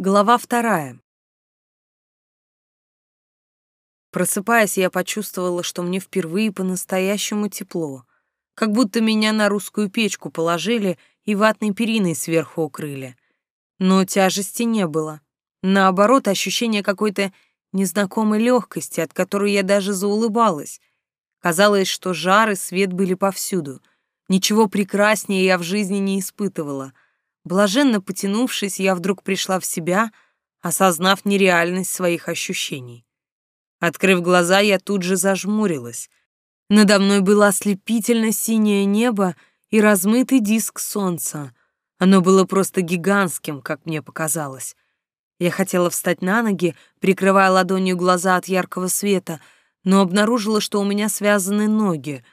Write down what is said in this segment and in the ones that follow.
Глава вторая. Просыпаясь, я почувствовала, что мне впервые по-настоящему тепло, как будто меня на русскую печку положили и ватной периной сверху укрыли. Но тяжести не было. Наоборот, ощущение какой-то незнакомой легкости, от которой я даже заулыбалась. Казалось, что жар и свет были повсюду. Ничего прекраснее я в жизни не испытывала — Блаженно потянувшись, я вдруг пришла в себя, осознав нереальность своих ощущений. Открыв глаза, я тут же зажмурилась. Надо мной было ослепительно синее небо и размытый диск солнца. Оно было просто гигантским, как мне показалось. Я хотела встать на ноги, прикрывая ладонью глаза от яркого света, но обнаружила, что у меня связаны ноги.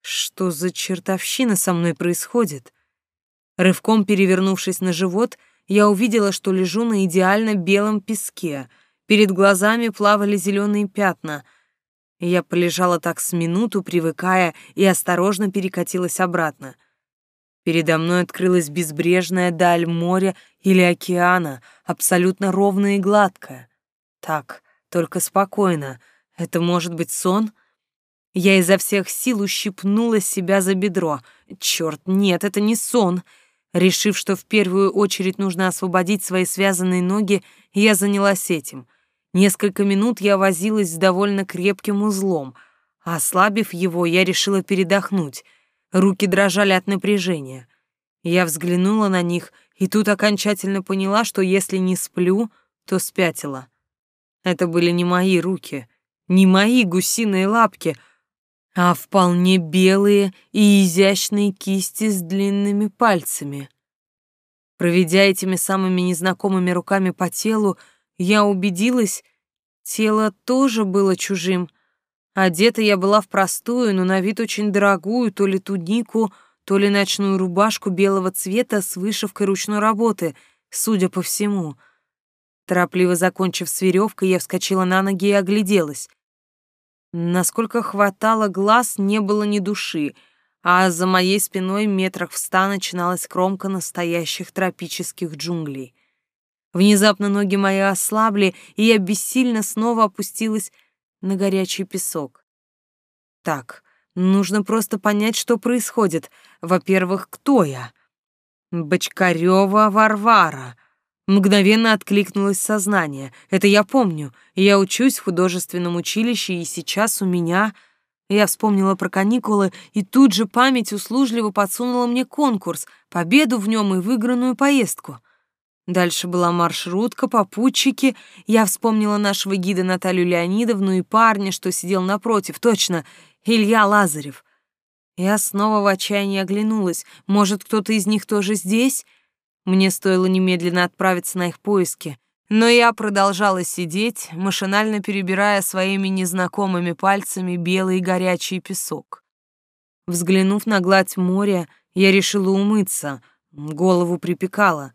Что за чертовщина со мной происходит? Рывком перевернувшись на живот, я увидела, что лежу на идеально белом песке. Перед глазами плавали зеленые пятна. Я полежала так с минуту, привыкая, и осторожно перекатилась обратно. Передо мной открылась безбрежная даль моря или океана, абсолютно ровная и гладкая. Так, только спокойно. Это может быть сон? Я изо всех сил ущипнула себя за бедро. Черт, нет, это не сон. Решив, что в первую очередь нужно освободить свои связанные ноги, я занялась этим. Несколько минут я возилась с довольно крепким узлом. Ослабив его, я решила передохнуть. Руки дрожали от напряжения. Я взглянула на них и тут окончательно поняла, что если не сплю, то спятила. Это были не мои руки, не мои гусиные лапки — а вполне белые и изящные кисти с длинными пальцами. Проведя этими самыми незнакомыми руками по телу, я убедилась, тело тоже было чужим. Одета я была в простую, но на вид очень дорогую то ли тунику, то ли ночную рубашку белого цвета с вышивкой ручной работы, судя по всему. Торопливо закончив с веревкой, я вскочила на ноги и огляделась. Насколько хватало глаз, не было ни души, а за моей спиной метрах в ста начиналась кромка настоящих тропических джунглей. Внезапно ноги мои ослабли, и я бессильно снова опустилась на горячий песок. Так, нужно просто понять, что происходит. Во-первых, кто я? Бочкарёва Варвара. Мгновенно откликнулось сознание. Это я помню. Я учусь в художественном училище, и сейчас у меня... Я вспомнила про каникулы, и тут же память услужливо подсунула мне конкурс, победу в нем и выигранную поездку. Дальше была маршрутка, попутчики. Я вспомнила нашего гида Наталью Леонидовну и парня, что сидел напротив, точно, Илья Лазарев. Я снова в отчаянии оглянулась. Может, кто-то из них тоже здесь? Мне стоило немедленно отправиться на их поиски, но я продолжала сидеть, машинально перебирая своими незнакомыми пальцами белый горячий песок. Взглянув на гладь моря, я решила умыться, голову припекала.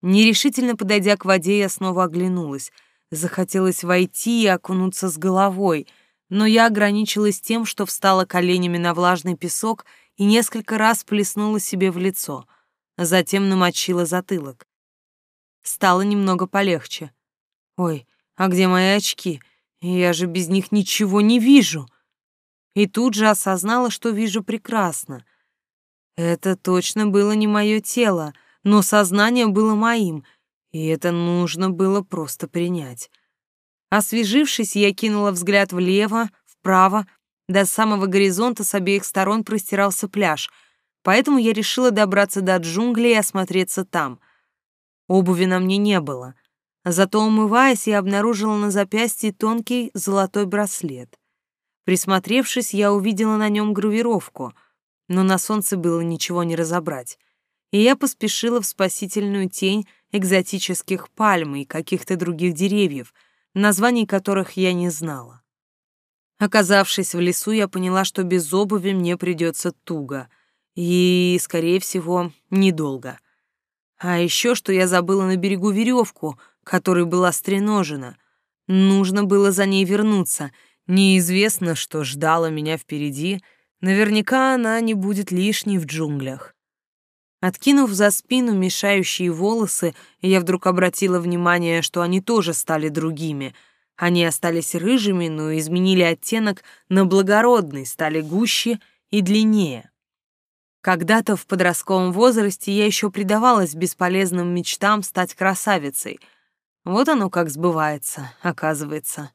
Нерешительно подойдя к воде, я снова оглянулась. Захотелось войти и окунуться с головой, но я ограничилась тем, что встала коленями на влажный песок и несколько раз плеснула себе в лицо — затем намочила затылок. Стало немного полегче. Ой, а где мои очки? Я же без них ничего не вижу. И тут же осознала, что вижу прекрасно. Это точно было не мое тело, но сознание было моим, и это нужно было просто принять. Освежившись, я кинула взгляд влево, вправо. До самого горизонта с обеих сторон простирался пляж — поэтому я решила добраться до джунглей и осмотреться там. Обуви на мне не было. Зато, умываясь, я обнаружила на запястье тонкий золотой браслет. Присмотревшись, я увидела на нем гравировку, но на солнце было ничего не разобрать. И я поспешила в спасительную тень экзотических пальм и каких-то других деревьев, названий которых я не знала. Оказавшись в лесу, я поняла, что без обуви мне придется туго — и, скорее всего, недолго. А еще, что я забыла на берегу веревку, которой была стреножена. Нужно было за ней вернуться. Неизвестно, что ждало меня впереди. Наверняка она не будет лишней в джунглях. Откинув за спину мешающие волосы, я вдруг обратила внимание, что они тоже стали другими. Они остались рыжими, но изменили оттенок на благородный, стали гуще и длиннее. Когда-то в подростковом возрасте я еще предавалась бесполезным мечтам стать красавицей. Вот оно как сбывается, оказывается.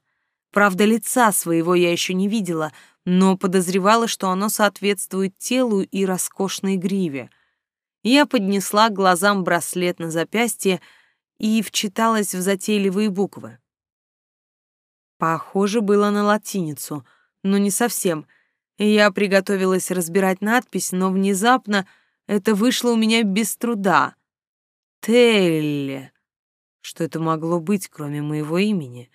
Правда, лица своего я еще не видела, но подозревала, что оно соответствует телу и роскошной гриве. Я поднесла глазам браслет на запястье и вчиталась в затейливые буквы. Похоже было на латиницу, но не совсем — я приготовилась разбирать надпись, но внезапно это вышло у меня без труда. Телли. Что это могло быть, кроме моего имени?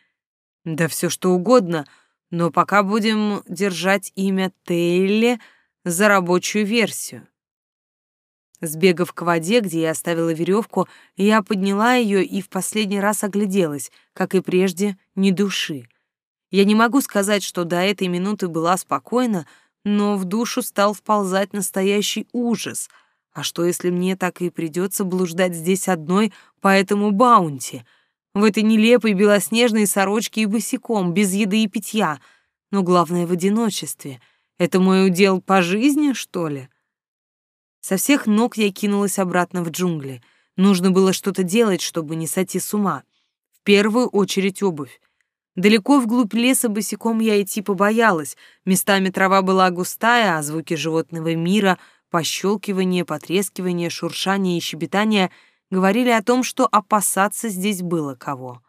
Да все что угодно, но пока будем держать имя Телли за рабочую версию. Сбегав к воде, где я оставила веревку, я подняла ее и в последний раз огляделась, как и прежде, ни души. Я не могу сказать, что до этой минуты была спокойна, но в душу стал вползать настоящий ужас. А что, если мне так и придется блуждать здесь одной по этому баунти? В этой нелепой белоснежной сорочке и босиком, без еды и питья. Но главное в одиночестве. Это мой удел по жизни, что ли? Со всех ног я кинулась обратно в джунгли. Нужно было что-то делать, чтобы не сойти с ума. В первую очередь обувь. Далеко вглубь леса босиком я идти побоялась. Местами трава была густая, а звуки животного мира, пощелкивание, потрескивание, шуршание и щебетание говорили о том, что опасаться здесь было кого.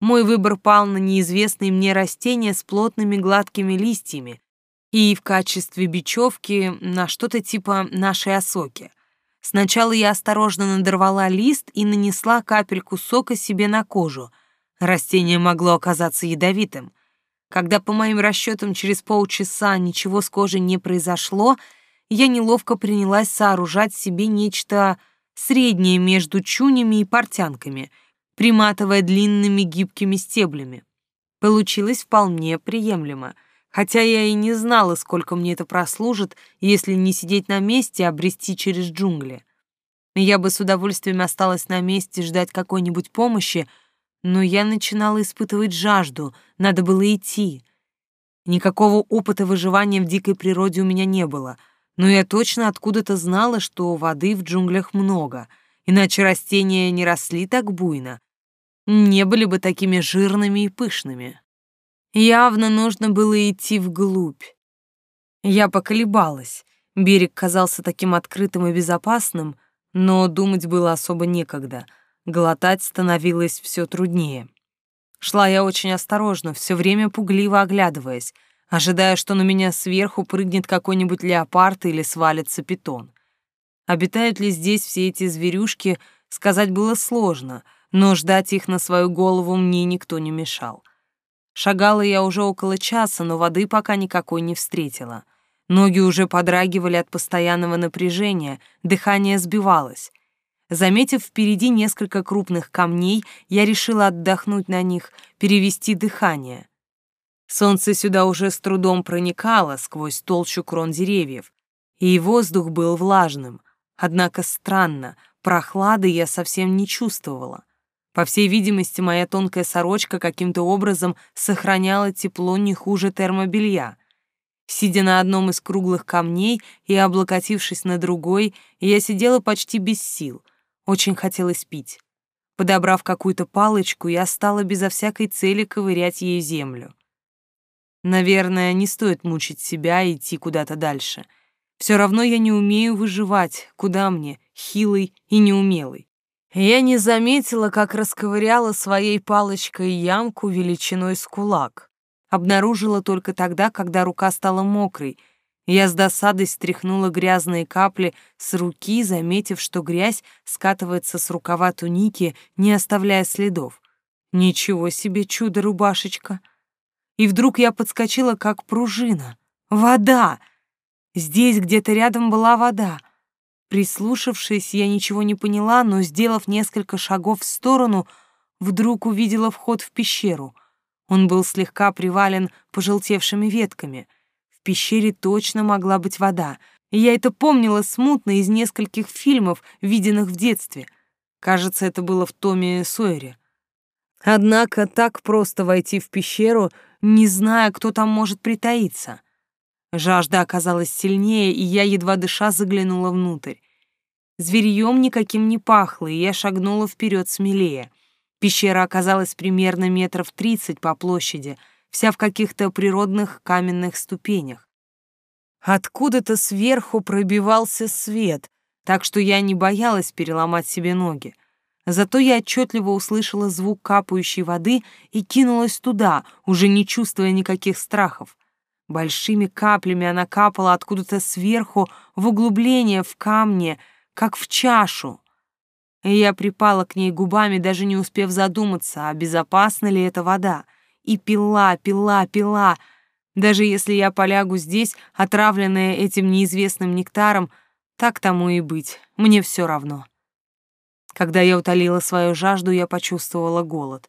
Мой выбор пал на неизвестные мне растения с плотными гладкими листьями и в качестве бечевки на что-то типа нашей осоки. Сначала я осторожно надорвала лист и нанесла капельку сока себе на кожу — Растение могло оказаться ядовитым. Когда, по моим расчетам, через полчаса ничего с кожей не произошло, я неловко принялась сооружать себе нечто среднее между чунями и портянками, приматывая длинными гибкими стеблями. Получилось вполне приемлемо, хотя я и не знала, сколько мне это прослужит, если не сидеть на месте, а брести через джунгли. Я бы с удовольствием осталась на месте ждать какой-нибудь помощи, но я начинала испытывать жажду, надо было идти. Никакого опыта выживания в дикой природе у меня не было, но я точно откуда-то знала, что воды в джунглях много, иначе растения не росли так буйно, не были бы такими жирными и пышными. Явно нужно было идти вглубь. Я поколебалась. Берег казался таким открытым и безопасным, но думать было особо некогда — Глотать становилось все труднее. Шла я очень осторожно, все время пугливо оглядываясь, ожидая, что на меня сверху прыгнет какой-нибудь леопард или свалится питон. Обитают ли здесь все эти зверюшки, сказать было сложно, но ждать их на свою голову мне никто не мешал. Шагала я уже около часа, но воды пока никакой не встретила. Ноги уже подрагивали от постоянного напряжения, дыхание сбивалось. Заметив впереди несколько крупных камней, я решила отдохнуть на них, перевести дыхание. Солнце сюда уже с трудом проникало сквозь толщу крон деревьев, и воздух был влажным. Однако странно, прохлады я совсем не чувствовала. По всей видимости, моя тонкая сорочка каким-то образом сохраняла тепло не хуже термобелья. Сидя на одном из круглых камней и облокотившись на другой, я сидела почти без сил — очень хотелось пить. Подобрав какую-то палочку, я стала безо всякой цели ковырять ею землю. Наверное, не стоит мучить себя и идти куда-то дальше. Все равно я не умею выживать, куда мне, хилый и неумелый. Я не заметила, как расковыряла своей палочкой ямку величиной с кулак. Обнаружила только тогда, когда рука стала мокрой — я с досадой стряхнула грязные капли с руки, заметив, что грязь скатывается с рукава туники, не оставляя следов. Ничего себе чудо-рубашечка! И вдруг я подскочила, как пружина. Вода! Здесь где-то рядом была вода. Прислушавшись, я ничего не поняла, но, сделав несколько шагов в сторону, вдруг увидела вход в пещеру. Он был слегка привален пожелтевшими ветками — пещере точно могла быть вода. Я это помнила смутно из нескольких фильмов, виденных в детстве. Кажется, это было в Томе Сойере. Однако так просто войти в пещеру, не зная, кто там может притаиться. Жажда оказалась сильнее, и я, едва дыша, заглянула внутрь. Зверьем никаким не пахло, и я шагнула вперед смелее. Пещера оказалась примерно метров тридцать по площади, вся в каких-то природных каменных ступенях. Откуда-то сверху пробивался свет, так что я не боялась переломать себе ноги. Зато я отчетливо услышала звук капающей воды и кинулась туда, уже не чувствуя никаких страхов. Большими каплями она капала откуда-то сверху в углубление в камне, как в чашу. И я припала к ней губами, даже не успев задуматься, а безопасна ли эта вода. И пила, пила, пила. Даже если я полягу здесь, отравленная этим неизвестным нектаром, так тому и быть, мне все равно. Когда я утолила свою жажду, я почувствовала голод.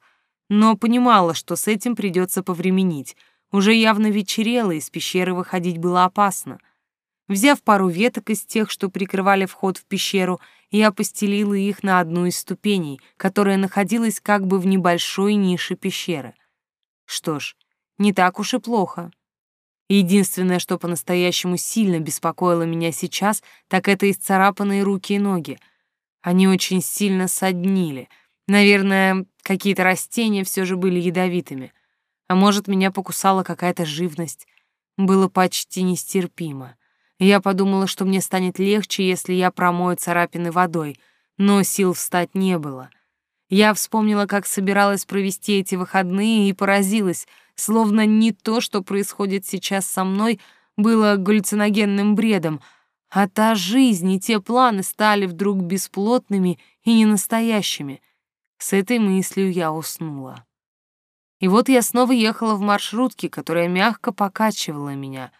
Но понимала, что с этим придется повременить. Уже явно вечерело, из пещеры выходить было опасно. Взяв пару веток из тех, что прикрывали вход в пещеру, я постелила их на одну из ступеней, которая находилась как бы в небольшой нише пещеры. Что ж, не так уж и плохо. Единственное, что по-настоящему сильно беспокоило меня сейчас, так это исцарапанные руки и ноги — они очень сильно соднили. Наверное, какие-то растения все же были ядовитыми. А может, меня покусала какая-то живность. Было почти нестерпимо. Я подумала, что мне станет легче, если я промою царапины водой, но сил встать не было. Я вспомнила, как собиралась провести эти выходные, и поразилась, словно не то, что происходит сейчас со мной, было галлюциногенным бредом — а та жизнь и те планы стали вдруг бесплотными и ненастоящими. С этой мыслью я уснула. И вот я снова ехала в маршрутке, которая мягко покачивала меня.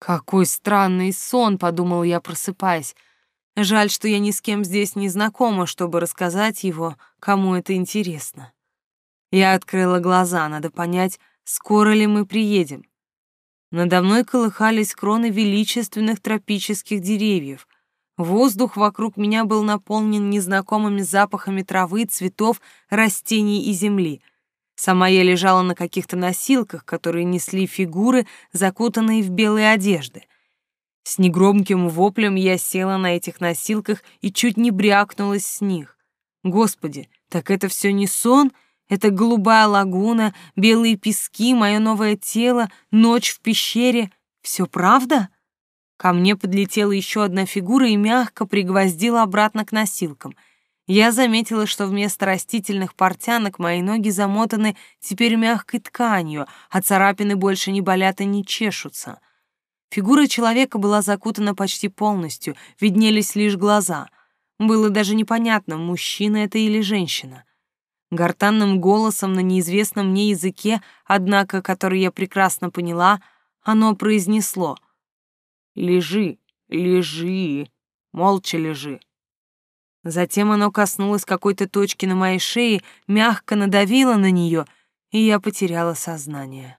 «Какой странный сон», — подумал я, просыпаясь. Жаль, что я ни с кем здесь не знакома, чтобы рассказать его, кому это интересно. Я открыла глаза, надо понять, скоро ли мы приедем. Надо мной колыхались кроны величественных тропических деревьев. Воздух вокруг меня был наполнен незнакомыми запахами травы, цветов, растений и земли. Сама я лежала на каких-то носилках, которые несли фигуры, закутанные в белые одежды. С негромким воплем я села на этих носилках и чуть не брякнулась с них. Господи, так это все не сон — это голубая лагуна, белые пески, мое новое тело, ночь в пещере. Все правда? Ко мне подлетела еще одна фигура и мягко пригвоздила обратно к носилкам. Я заметила, что вместо растительных портянок мои ноги замотаны теперь мягкой тканью, а царапины больше не болят и не чешутся. Фигура человека была закутана почти полностью, виднелись лишь глаза. Было даже непонятно, мужчина это или женщина гортанным голосом на неизвестном мне языке, однако, который я прекрасно поняла, оно произнесло «Лежи, лежи, молча лежи». Затем оно коснулось какой-то точки на моей шее, мягко надавило на нее, и я потеряла сознание.